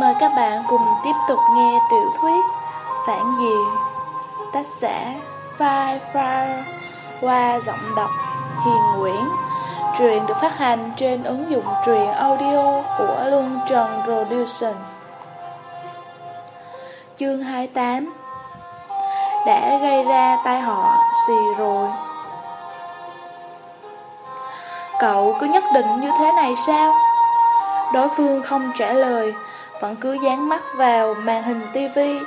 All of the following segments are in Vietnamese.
Mời các bạn cùng tiếp tục nghe tiểu thuyết Phản diện, Tác giả Firefly qua giọng đọc Hiền Nguyễn. Truyện được phát hành trên ứng dụng truyện audio của Luân Trần Production. Chương 28 Đã gây ra tai họa gì rồi? Cậu cứ nhất định như thế này sao? Đối phương không trả lời. Vẫn cứ dán mắt vào màn hình tivi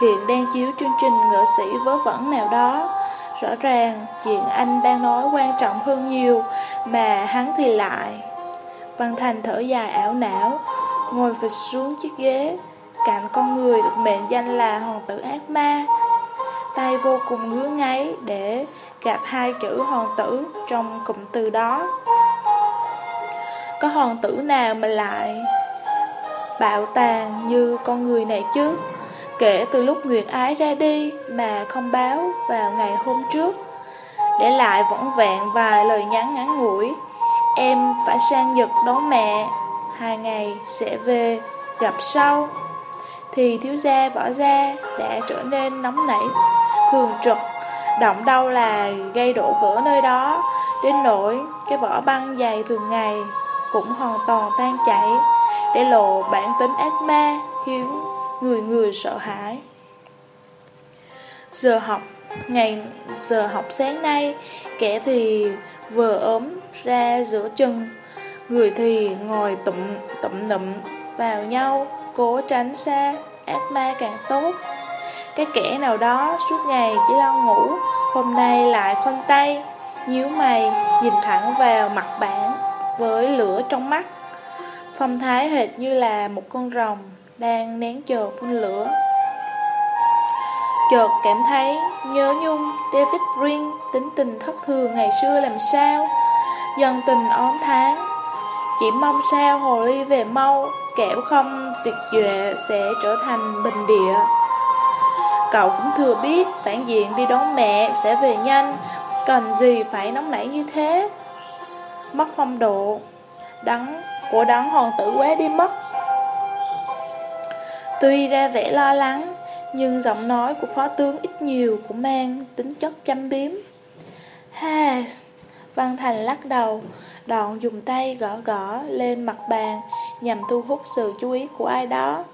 Hiện đang chiếu chương trình nghệ sĩ vớ vẩn nào đó. Rõ ràng, chuyện anh đang nói quan trọng hơn nhiều, Mà hắn thì lại. Văn Thành thở dài ảo não, Ngồi phịch xuống chiếc ghế, Cạnh con người được mệnh danh là hoàng tử ác ma. Tay vô cùng ngứa ngáy để gặp hai chữ hoàng tử trong cụm từ đó. Có hoàng tử nào mà lại bạo tàn như con người này chứ. Kể từ lúc Nguyệt Ái ra đi mà không báo vào ngày hôm trước. Để lại võng vẹn vài lời nhắn ngắn ngủi. Em phải sang Nhật đón mẹ. Hai ngày sẽ về gặp sau. Thì thiếu gia võ gia đã trở nên nóng nảy, Thường trực, Động đâu là gây đổ vỡ nơi đó. Đến nỗi cái vỏ băng dày thường ngày Cũng hoàn toàn tan chảy. Để lộ bản tính ác ma Khiến người người sợ hãi. Giờ học, ngày giờ học sáng nay, kẻ thì vừa ốm ra giữa chân, người thì ngồi tụm tụm nụm vào nhau, cố tránh xa, ác ma càng tốt. Cái kẻ nào đó suốt ngày chỉ lo ngủ, hôm nay lại khoanh tay, nhíu mày, nhìn thẳng vào mặt bạn với lửa trong mắt. Phong thái hệt như là một con rồng đang nén chờ phun lửa. Chợt cảm thấy nhớ nhung David Green tính tình thất thường ngày xưa làm sao, Dần tình ón tháng. Chỉ mong sao hồ ly về mau, kẻo không việc duệ sẽ trở thành bình địa. Cậu cũng thừa biết phản diện đi đón mẹ sẽ về nhanh, cần gì phải nóng nảy như thế. Mất phong độ, đắng của đấng hoàng tử quá đi mất. Tuy ra vẻ lo lắng, nhưng giọng nói của phó tướng ít nhiều cũng mang tính chất chăm biếm. Ha, Văn Thành lắc đầu, đoạn dùng tay gõ gõ lên mặt bàn nhằm thu hút sự chú ý của ai đó.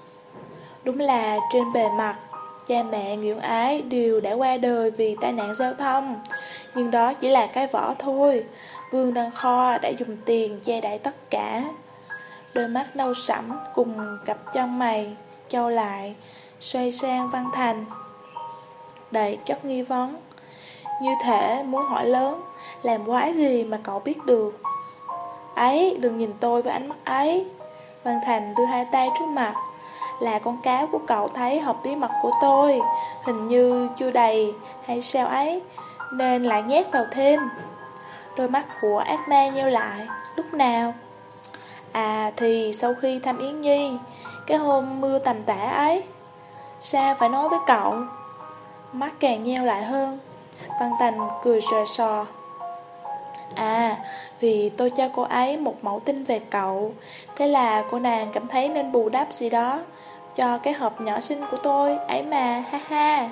Đúng là trên bề mặt, cha mẹ Nguyễn Ái đều đã qua đời vì tai nạn giao thông, nhưng đó chỉ là cái vỏ thôi. Vương Đăng Kho đã dùng tiền che đậy tất cả. Đôi mắt nâu sẫm cùng cặp chân mày Châu lại, xoay sang Văn Thành. Đầy chất nghi vấn. Như thể muốn hỏi lớn, làm quái gì mà cậu biết được. Ấy, đừng nhìn tôi với ánh mắt ấy. Văn Thành đưa hai tay trước mặt. Là con cá của cậu thấy hộp bí mật của tôi, hình như chưa đầy hay sao ấy, nên lại nhét vào thêm. Đôi mắt của ác ma nheo lại, lúc nào? À thì sau khi thăm Yến Nhi, cái hôm mưa tầm tã ấy Sao phải nói với cậu. Mắt càng nheo lại hơn Văn Thành cười sờ sò À Vì tôi cho cô ấy một mẫu tin về cậu. Thế là cô nàng cảm thấy nên bù đắp gì đó Cho cái hộp nhỏ xinh của tôi Ấy mà ha ha.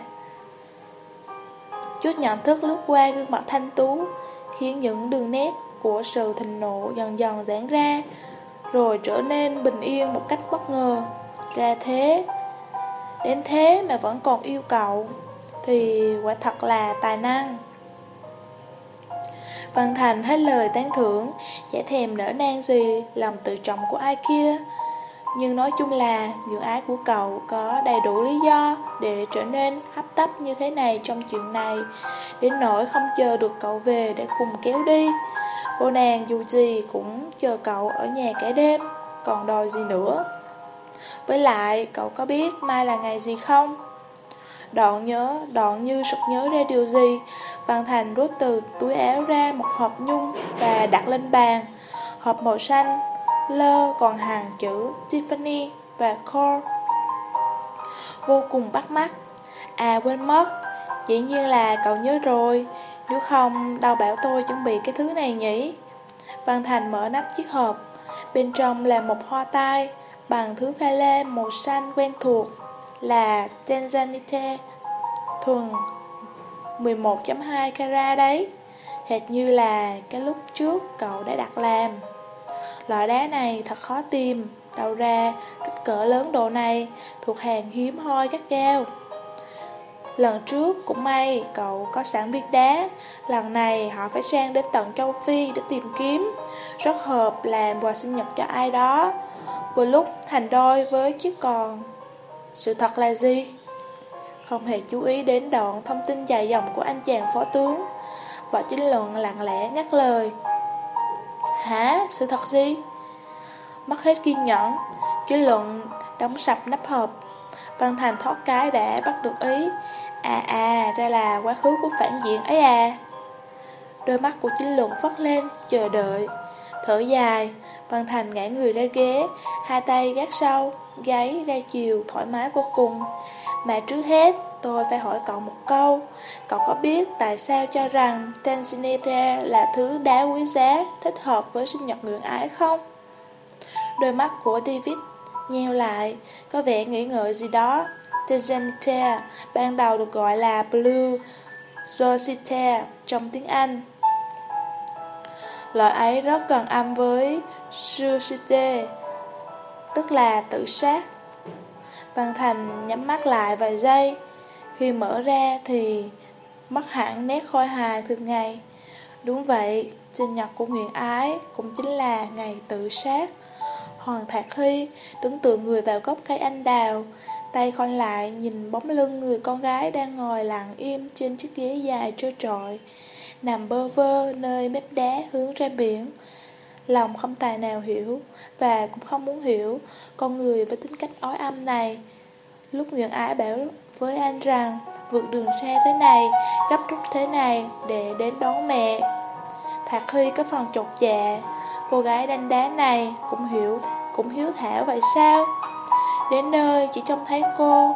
Chút nhận thức lướt qua gương mặt thanh tú Khiến những đường nét của sự thịnh nộ dần dần giãn ra rồi trở nên bình yên một cách bất ngờ. Ra thế, đến thế mà vẫn còn yêu cậu, thì quả thật là tài năng. Văn Thành hết lời tán thưởng, chả thèm nở nang gì lòng tự trọng của ai kia. Nhưng nói chung là dưỡng ái của cậu có đầy đủ lý do để trở nên hấp tấp như thế này trong chuyện này, đến nỗi không chờ được cậu về để cùng kéo đi. Cô nàng dù gì cũng chờ cậu ở nhà cả đêm, còn đòi gì nữa. Với lại, cậu có biết mai là ngày gì không? Đoạn nhớ, đoạn như sực nhớ ra điều gì, Văn Thành rút từ túi áo ra một hộp nhung và đặt lên bàn. Hộp màu xanh, lơ còn hàng chữ Tiffany và Core. Vô cùng bắt mắt. À quên mất, dĩ nhiên là cậu nhớ rồi, nếu không, đau bảo tôi chuẩn bị cái thứ này nhỉ? Văn Thành mở nắp chiếc hộp. Bên trong là một hoa tai, bằng thứ pha lê màu xanh quen thuộc là Tanzanite thuần 11.2 carat đấy, hệt như là cái lúc trước cậu đã đặt làm. Loại đá này thật khó tìm, đầu ra kích cỡ lớn độ này thuộc hàng hiếm hoi các gao. Lần trước cũng may cậu có sẵn viên đá. Lần này họ phải sang đến tận châu Phi để tìm kiếm. Rất hợp làm quà sinh nhật cho ai đó. Vừa lúc thành đôi với chiếc còn. Sự thật là gì? Không hề chú ý đến đoạn thông tin dài dòng của anh chàng phó tướng. Võ chính luận lặng lẽ ngắt lời. Hả? Sự thật gì? Mất hết kiên nhẫn. Chính luận đóng sập nắp hộp. Văn Thành thoát cái đã bắt được ý. À à, ra là quá khứ của phản diện ấy à. Đôi mắt của chính luận phất lên, chờ đợi. Thở dài, Văn Thành ngã người ra ghế Hai tay gác sau, gáy ra chiều, thoải mái vô cùng. Mà trước hết, tôi phải hỏi cậu một câu. Cậu có biết tại sao cho rằng Tanzanite là thứ đá quý giá Thích hợp với sinh nhật nguyện ái không? Đôi mắt của David nheo lại, có vẻ nghĩ ngợi gì đó Tejanita ban đầu được gọi là Blue Zorsite trong tiếng Anh. Loại ấy rất gần âm với suicide, tức là tự sát. Văn Thành nhắm mắt lại vài giây, khi mở ra thì mất hẳn nét khôi hài thường ngày. Đúng vậy, sinh nhật của Nguyễn Ái cũng chính là ngày tự sát. Hoàng Thạc Hy đứng tựa người vào gốc cây anh đào, Tay còn lại nhìn bóng lưng người con gái đang ngồi lặng im trên chiếc ghế dài trơ trọi, nằm bơ vơ nơi mép đá hướng ra biển. Lòng không tài nào hiểu và cũng không muốn hiểu con người với tính cách ói âm này. Lúc Nguyễn Ái bảo với anh rằng vượt đường xe thế này, gấp rút thế này để đến đón mẹ. Thạc Hy có phần chột dạ, cô gái đanh đá này cũng hiểu cũng hiếu thảo vậy sao? Đến nơi, chỉ trông thấy cô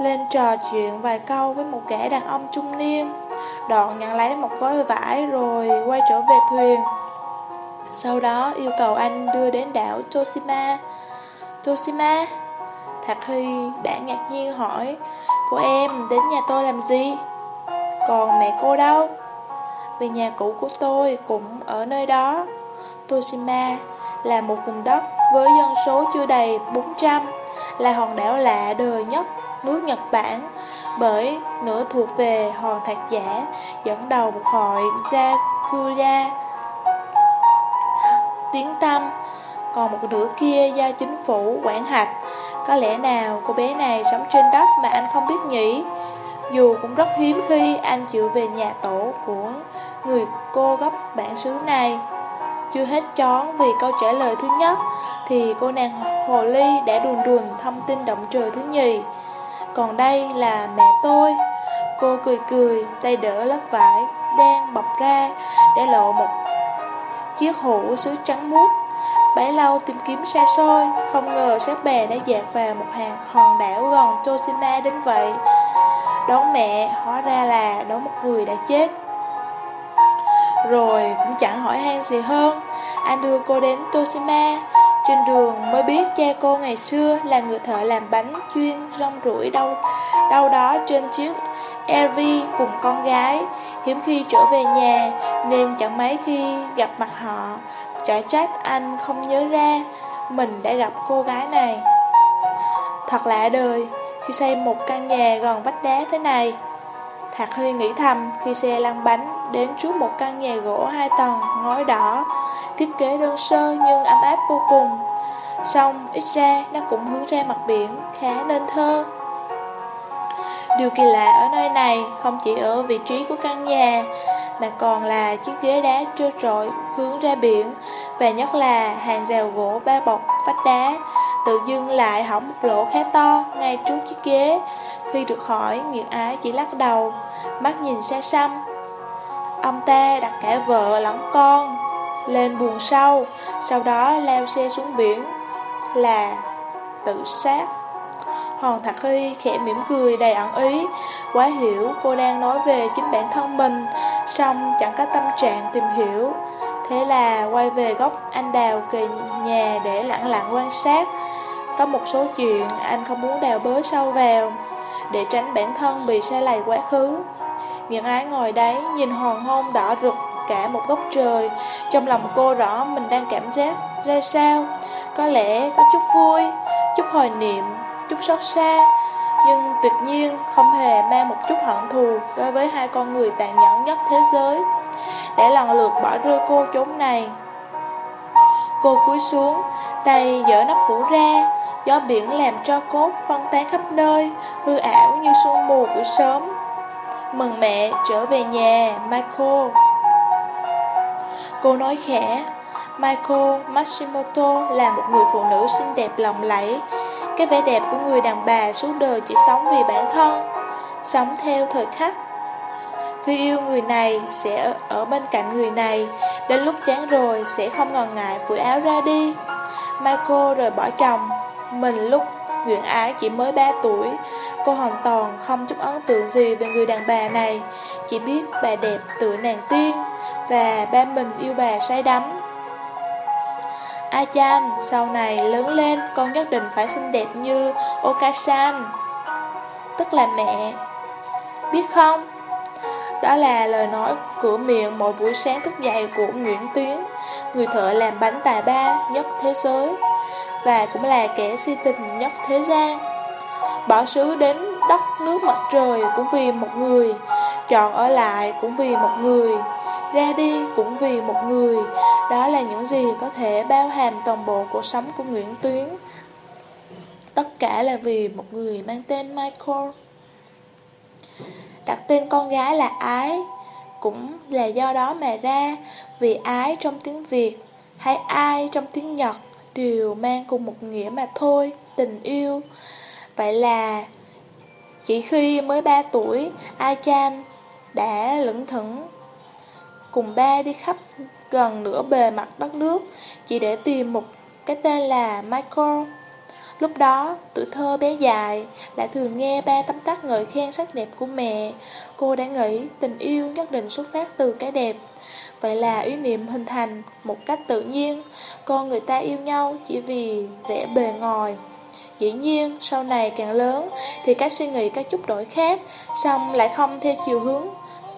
Lên trò chuyện vài câu với một kẻ đàn ông trung niên Đoạn nhận lấy một gói vải rồi quay trở về thuyền Sau đó, yêu cầu anh đưa đến đảo Toshima Toshima Thạc Hy đã ngạc nhiên hỏi, Cô em, đến nhà tôi làm gì? Còn mẹ cô đâu? Vì nhà cũ của tôi cũng ở nơi đó Toshima là một vùng đất với dân số chưa đầy 400, là hòn đảo lạ đời nhất nước Nhật Bản, bởi nửa thuộc về hòn thạc giả dẫn đầu một hội Yakuza tiếng tâm, còn một nửa kia do chính phủ quản hạch Có lẽ nào cô bé này sống trên đất mà anh không biết nhỉ? Dù cũng rất hiếm khi anh chịu về nhà tổ của người cô gốc bản xứ này. Chưa hết chón vì câu trả lời thứ nhất Thì cô nàng Hồ Ly đã đùn đùn thông tin động trời thứ nhì. Còn đây là mẹ tôi. Cô cười cười, tay đỡ lớp vải Đang bọc ra Để lộ một chiếc hũ sứ trắng muốt. Bấy lâu tìm kiếm xa xôi Không ngờ sát bè đã dạt vào một hàng hòn đảo gần Toshima đến vậy. Đón mẹ hóa ra là đón một người đã chết. Rồi cũng chẳng hỏi han gì hơn. Anh đưa cô đến Toshima Trên đường mới biết cha cô ngày xưa là người thợ làm bánh chuyên rong rủi đâu, đâu đó trên chiếc LV cùng con gái. Hiếm khi trở về nhà nên chẳng mấy khi gặp mặt họ. Chả trách anh không nhớ ra mình đã gặp cô gái này. Thật lạ đời khi xây một căn nhà gần vách đá thế này. Thạc Huy nghĩ thầm khi xe lăn bánh đến trước một căn nhà gỗ hai tầng, ngói đỏ, thiết kế đơn sơ nhưng ấm áp vô cùng. Xong, ít ra nó cũng hướng ra mặt biển, khá nên thơ. Điều kỳ lạ ở nơi này không chỉ ở vị trí của căn nhà, mà còn là chiếc ghế đá trơ trội hướng ra biển, và nhất là hàng rào gỗ ba bọc vách đá, tự dưng lại hỏng một lỗ khá to ngay trước chiếc ghế. Khi được hỏi, nguyễn Ái chỉ lắc đầu, mắt nhìn xa xăm, Ông ta đặt cả vợ lẫn con lên buồng sau, sau đó leo xe xuống biển là tự sát. Hòn Thạc Hy khẽ mỉm cười đầy ẩn ý, quá hiểu cô đang nói về chính bản thân mình, song chẳng có tâm trạng tìm hiểu. Thế là quay về góc anh đào kề nhà để lặng lặng quan sát, có một số chuyện anh không muốn đào bới sâu vào, để tránh bản thân bị sai lầy quá khứ. Những ái ngồi đấy nhìn hoàng hôn đỏ rực cả một góc trời, trong lòng cô rõ mình đang cảm giác ra sao. Có lẽ có chút vui, chút hồi niệm, chút xót xa, nhưng tuyệt nhiên không hề mang một chút hận thù đối với hai con người tàn nhẫn nhất thế giới, để lần lượt bỏ rơi cô chốn này. Cô cúi xuống, tay dở nắp hũ ra, gió biển làm cho cốt phân tán khắp nơi, hư ảo như sương mù buổi sớm. Mừng mẹ trở về nhà, Michael. Cô nói khẽ, Michael Matsumoto là một người phụ nữ xinh đẹp lộng lẫy. Cái vẻ đẹp của người đàn bà suốt đời chỉ sống vì bản thân, sống theo thời khắc. Khi yêu người này, sẽ ở bên cạnh người này, đến lúc chán rồi sẽ không ngần ngại phủi áo ra đi. Michael rời bỏ chồng, mình lúc Nguyễn Ái chỉ mới 3 tuổi, cô hoàn toàn không chút ấn tượng gì về người đàn bà này, chỉ biết bà đẹp tựa nàng tiên, và ba mình yêu bà say đắm. A Chan, sau này lớn lên con nhất định phải xinh đẹp như Okasan, tức là mẹ. Biết không? Đó là lời nói cửa miệng mỗi buổi sáng thức dậy của Nguyễn Tiến, người thợ làm bánh tài ba nhất thế giới, và cũng là kẻ si tình nhất thế gian. Bỏ xứ đến đất nước mặt trời cũng vì một người, chọn ở lại cũng vì một người, ra đi cũng vì một người. Đó là những gì có thể bao hàm toàn bộ cuộc sống của Nguyễn Tuyến. Tất cả là vì một người mang tên Michael. Đặt tên con gái là Ái, cũng là do đó mà ra, vì ái trong tiếng Việt hay ai trong tiếng Nhật đều mang cùng một nghĩa mà thôi, tình yêu. Vậy là chỉ khi mới 3 tuổi, A Chan đã lững thững cùng ba đi khắp gần nửa bề mặt đất nước chỉ để tìm một cái tên là Michael. Lúc đó, tuổi thơ bé dài lại thường nghe ba tấm tắc ngợi khen sắc đẹp của mẹ. Cô đã nghĩ tình yêu nhất định xuất phát từ cái đẹp. Vậy là ý niệm hình thành một cách tự nhiên, con người ta yêu nhau chỉ vì vẻ bề ngoài. Dĩ nhiên, sau này càng lớn thì các suy nghĩ có chút đổi khác, xong lại không theo chiều hướng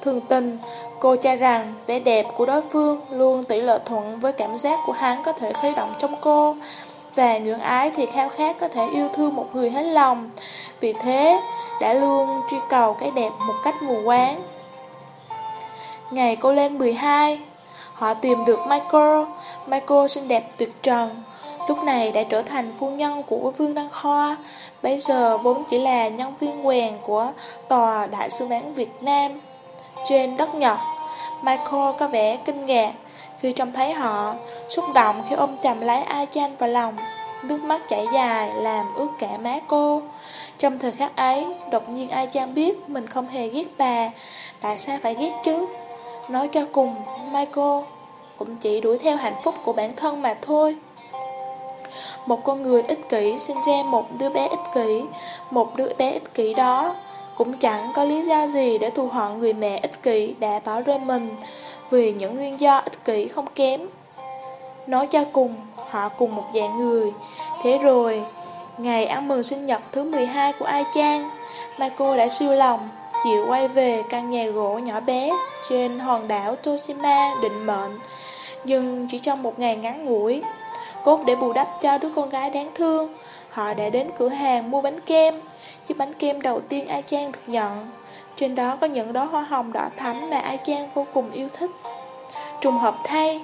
thường tình. Cô cho rằng vẻ đẹp của đối phương luôn tỷ lệ thuận với cảm giác của hắn có thể khuấy động trong cô. Và ngưỡng ái thì khao khát có thể yêu thương một người hết lòng. Vì thế, đã luôn truy cầu cái đẹp một cách mù quáng. Ngày cô lên 12, họ tìm được Michael. Michael xinh đẹp tuyệt trần. Lúc này đã trở thành phu nhân của Vương Đăng Khoa. Bây giờ vốn chỉ là nhân viên quèn của Tòa Đại sứ quán Việt Nam. Trên đất Nhật, Michael có vẻ kinh ngạc khi trông thấy họ, xúc động khi ôm chầm lấy A Chan vào lòng. Nước mắt chảy dài làm ướt cả má cô. Trong thời khắc ấy, đột nhiên A Chan biết mình không hề ghét bà. Tại sao phải ghét chứ? Nói cho cùng, Michael cũng chỉ đuổi theo hạnh phúc của bản thân mà thôi. Một con người ích kỷ sinh ra một đứa bé ích kỷ, một đứa bé ích kỷ đó cũng chẳng có lý do gì để thù hận người mẹ ích kỷ đã bỏ rơi mình vì những nguyên do ích kỷ không kém. Nói cho cùng, họ cùng một dạng người. Thế rồi, ngày ăn mừng sinh nhật thứ 12 của Ai trang marco đã siêu lòng, chịu quay về căn nhà gỗ nhỏ bé trên hòn đảo Toshima định mệnh, nhưng chỉ trong một ngày ngắn ngủi. Cốt để bù đắp cho đứa con gái đáng thương, họ đã đến cửa hàng mua bánh kem, chiếc bánh kem đầu tiên Ai Chan được nhận. Trên đó có những đóa hoa hồng đỏ thắm mà Ai Chan vô cùng yêu thích. Trùng hợp thay,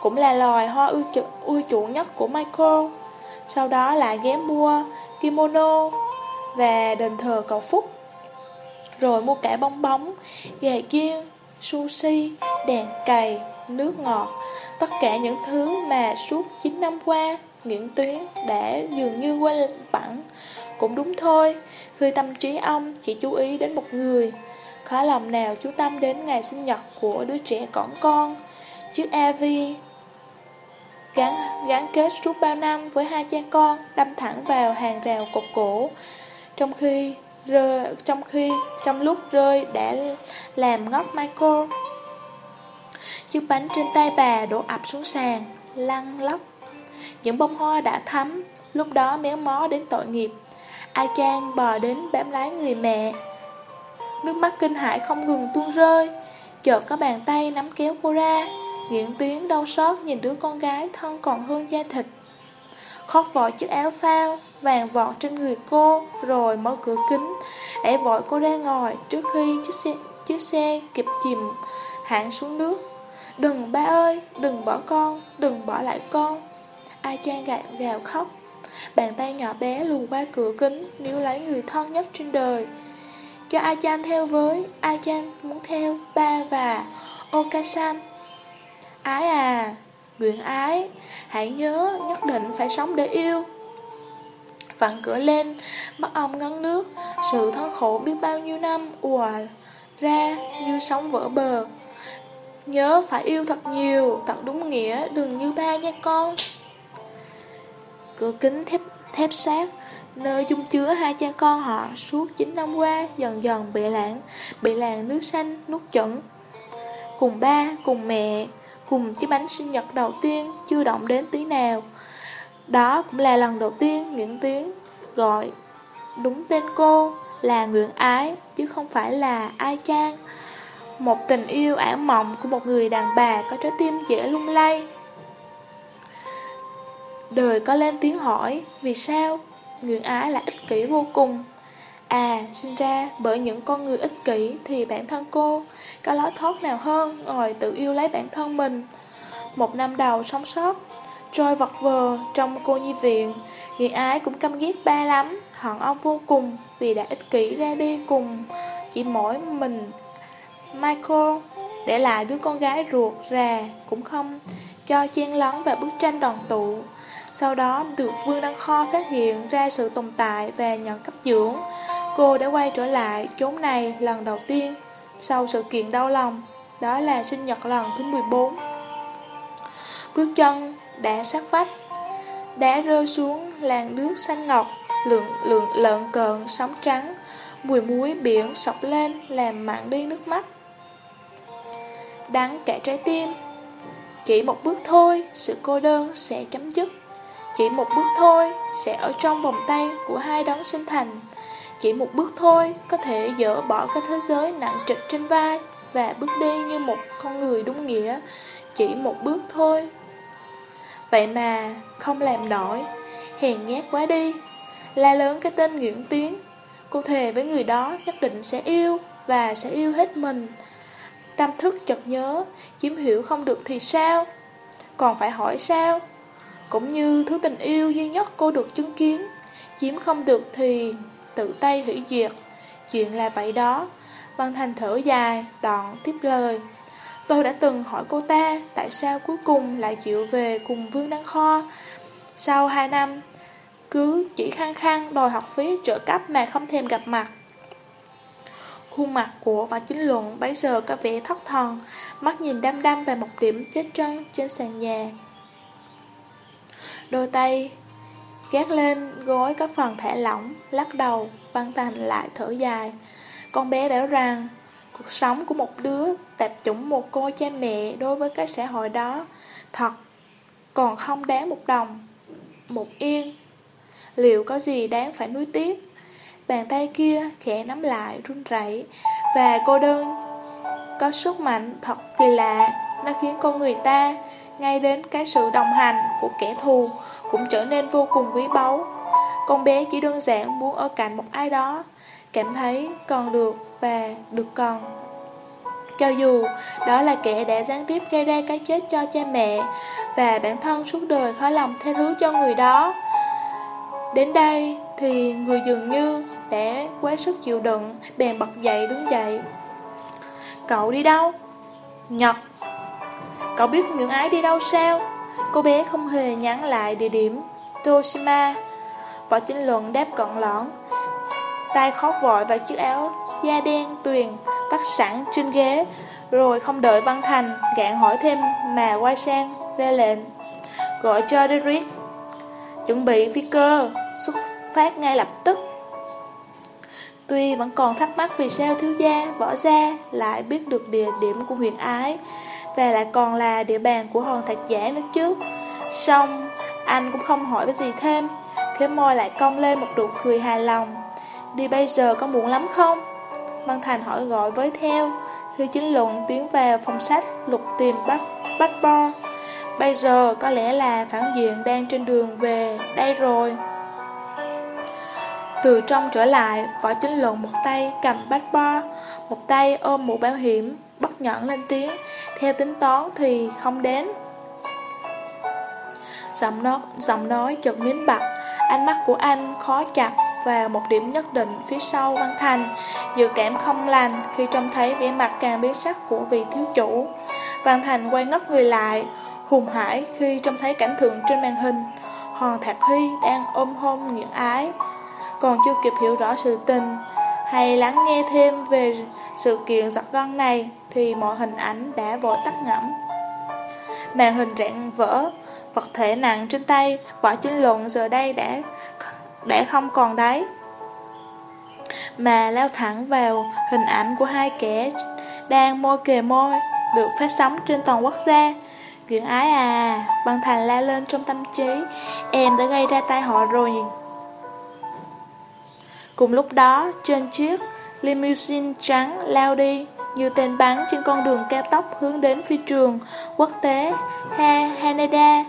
cũng là loài hoa ưa chuộng, ưa chuộng nhất của Michael. Sau đó lại ghé mua kimono và đền thờ cầu phúc. Rồi mua cả bong bóng, gà chiên, sushi, đèn cày, nước ngọt, tất cả những thứ mà suốt 9 năm qua Nguyễn Tuyến đã dường như quên bẵng. Cũng đúng thôi, khi tâm trí ông chỉ chú ý đến một người, khó lòng nào chú tâm đến ngày sinh nhật của đứa trẻ cõng con. Chiếc AV gắn, gắn kết suốt bao năm với hai cha con đâm thẳng vào hàng rào cột cổ. Trong khi rơi, trong khi trong lúc rơi đã làm ngóc Michael. Chiếc bánh trên tay bà đổ ập xuống sàn, lăn lóc. Những bông hoa đã thắm lúc đó méo mó đến tội nghiệp. Ai Chan bò đến bám lái người mẹ. Nước mắt kinh hãi không ngừng tuôn rơi. Chợt có bàn tay nắm kéo cô ra. Nghiện tiếng đau xót nhìn đứa con gái thân còn hơn da thịt. Khóc vội chiếc áo phao vàng vọt trên người cô rồi mở cửa kính để vội cô ra ngồi trước khi chiếc xe, chiếc xe kịp chìm hạng xuống nước. Đừng ba ơi, đừng bỏ con, đừng bỏ lại con. Ai Chan gạo gào khóc. Bàn tay nhỏ bé lùn qua cửa kính, níu lấy người thân nhất trên đời. Cho Ai Chan theo với, Ai Chan muốn theo ba và Okasan. Ái à, Nguyện ái, hãy nhớ nhất định phải sống để yêu. Vặn cửa lên, mắt ông ngấn nước, sự thân khổ biết bao nhiêu năm ùa ra như sóng vỡ bờ. Nhớ phải yêu thật nhiều, thật đúng nghĩa, đừng như ba nha con. Cửa kính thép thép sát, nơi chung chứa hai cha con họ suốt 9 năm qua dần dần bị lãng, bị làng nước xanh nuốt chửng. Cùng ba, cùng mẹ, cùng chiếc bánh sinh nhật đầu tiên chưa động đến tí nào. Đó cũng là lần đầu tiên Nguyễn Tiến gọi đúng tên cô là Nguyễn Ái chứ không phải là Ai Trang. Một tình yêu ảo mộng của một người đàn bà có trái tim dễ lung lay. Đời có lên tiếng hỏi vì sao Người Ái là ích kỷ vô cùng. À, sinh ra bởi những con người ích kỷ thì bản thân cô có lối thoát nào hơn ngồi tự yêu lấy bản thân mình. Một năm đầu sống sót, trôi vật vờ trong cô nhi viện, người Ái cũng căm ghét ba lắm, hận ông vô cùng vì đã ích kỷ ra đi cùng chỉ mỗi mình Michael để lại đứa con gái ruột rà cũng không cho chen lấn vào bức tranh đoàn tụ. Sau đó được Vương Đăng Kho phát hiện ra sự tồn tại và nhận cấp dưỡng. Cô đã quay trở lại chốn này lần đầu tiên sau sự kiện đau lòng, đó là sinh nhật lần thứ 14. Bước chân đã sát vách, đã rơi xuống làn nước xanh ngọc, lượng lượng lợn cợn sóng trắng, mùi muối biển sọc lên làm mặn đi nước mắt. Đắng cả trái tim, chỉ một bước thôi, sự cô đơn sẽ chấm dứt. Chỉ một bước thôi, sẽ ở trong vòng tay của hai đấng sinh thành. Chỉ một bước thôi có thể dỡ bỏ cái thế giới nặng trịch trên vai và bước đi như một con người đúng nghĩa. Chỉ một bước thôi. Vậy mà không làm nổi, hèn nhát quá đi. La lớn cái tên Nguyễn Tiến. Cô thề với người đó nhất định sẽ yêu và sẽ yêu hết mình. Tâm thức chợt nhớ, chiếm hiểu không được thì sao? Còn phải hỏi sao? Cũng như thứ tình yêu duy nhất cô được chứng kiến, chiếm không được thì tự tay hủy diệt. Chuyện là vậy đó. Văn Thành thở dài, đoạn tiếp lời. Tôi đã từng hỏi cô ta tại sao cuối cùng lại chịu về cùng Vương Đăng Kho. Sau 2 năm, cứ chỉ khăng khăng đòi học phí trợ cấp mà không thèm gặp mặt. Khuôn mặt của và chính luận bấy giờ có vẻ thất thần, mắt nhìn đăm đăm về một điểm chết trân trên sàn nhà. Đôi tay Gác lên gối có phần thả lỏng, Lắc đầu, Văn Thành lại thở dài. Con bé bảo rằng Cuộc sống của một đứa tạp chủng một cô cha mẹ Đối với cái xã hội đó Thật Còn không đáng một đồng, Một yên. Liệu có gì đáng phải nuối tiếc? Bàn tay kia khẽ nắm lại, run rẩy Và cô đơn Có sức mạnh thật kỳ lạ, Nó khiến con người ta ngay đến cái sự đồng hành của kẻ thù cũng trở nên vô cùng quý báu. Con bé chỉ đơn giản muốn ở cạnh một ai đó, cảm thấy còn được và được còn. Cho dù đó là kẻ đã gián tiếp gây ra cái chết cho cha mẹ và bản thân suốt đời khó lòng tha thứ cho người đó. Đến đây thì người dường như đã quá sức chịu đựng, bèn bật dậy đứng dậy. Cậu đi đâu? Nhật. Cậu biết những ái đi đâu sao? Cô bé không hề nhắn lại địa điểm Toshima Võ chính luận đáp gọn lõn Tay khó vội vào chiếc áo da đen tuyền, Vắt sẵn trên ghế, Rồi không đợi Văn Thành Gạn hỏi thêm mà quay sang ra lệnh Gọi cho Derrick. Chuẩn bị phi cơ, Xuất phát ngay lập tức Tuy vẫn còn thắc mắc vì sao thiếu gia, võ gia lại biết được địa điểm của huyện ái và lại còn là địa bàn của hòn thạch giả nữa chứ. Xong, anh cũng không hỏi cái gì thêm, Khế môi lại cong lên một nụ cười hài lòng. Đi bây giờ có muộn lắm không? Văn Thành hỏi gọi với theo. Khi chính luận tiến vào phòng sách Lục tìm bắt, bắt bo. Bây giờ có lẽ là phản diện đang trên đường về đây rồi. Từ trong trở lại Võ chính luận một tay cầm bát bo Một tay ôm mũ bảo hiểm. Bất nhẫn lên tiếng. Theo tính toán thì không đến. Giọng nói, giọng nói chợt nín bặt. Ánh mắt của anh khó chặt vào một điểm nhất định phía sau Văn Thành. Dự cảm không lành khi trông thấy vẻ mặt càng biến sắc của vị thiếu chủ. Văn Thành quay ngất người lại Hùng hải khi trông thấy cảnh tượng trên màn hình. Hoàng Thạc Huy đang ôm hôn nghiện ái Còn chưa kịp hiểu rõ sự tình. Hay lắng nghe thêm về sự kiện giọt gân này Thì mọi hình ảnh đã vội tắt ngẫm. Màn hình rạn vỡ, Vật thể nặng trên tay Võ chính luận giờ đây đã đã không còn đấy Mà lao thẳng vào hình ảnh của hai kẻ đang môi kề môi Được phát sóng trên toàn quốc gia. Chuyện ái à Băng Thành la lên trong tâm trí, Em đã gây ra tai họa rồi. Cùng lúc đó Trên chiếc limousine trắng lao đi Như tên bắn trên con đường cao tốc Hướng đến phi trường quốc tế ha Haneda.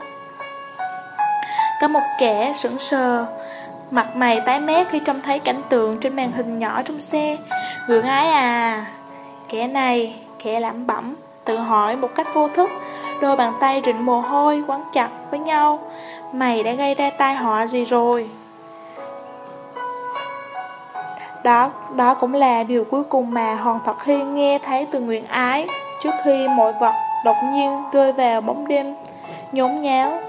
Có một kẻ sững sờ Mặt mày tái mét khi trông thấy cảnh tượng trên màn hình nhỏ trong xe. Gượng ái à Kẻ này, kẻ lẩm bẩm Tự hỏi một cách vô thức Đôi bàn tay rịn mồ hôi quấn chặt với nhau. Mày đã gây ra tai họa gì rồi? Đó, đó cũng là điều cuối cùng mà Hoàng Thật Hy nghe thấy từ nguyện ái Trước khi mọi vật đột nhiên rơi vào bóng đêm. Nhốn nháo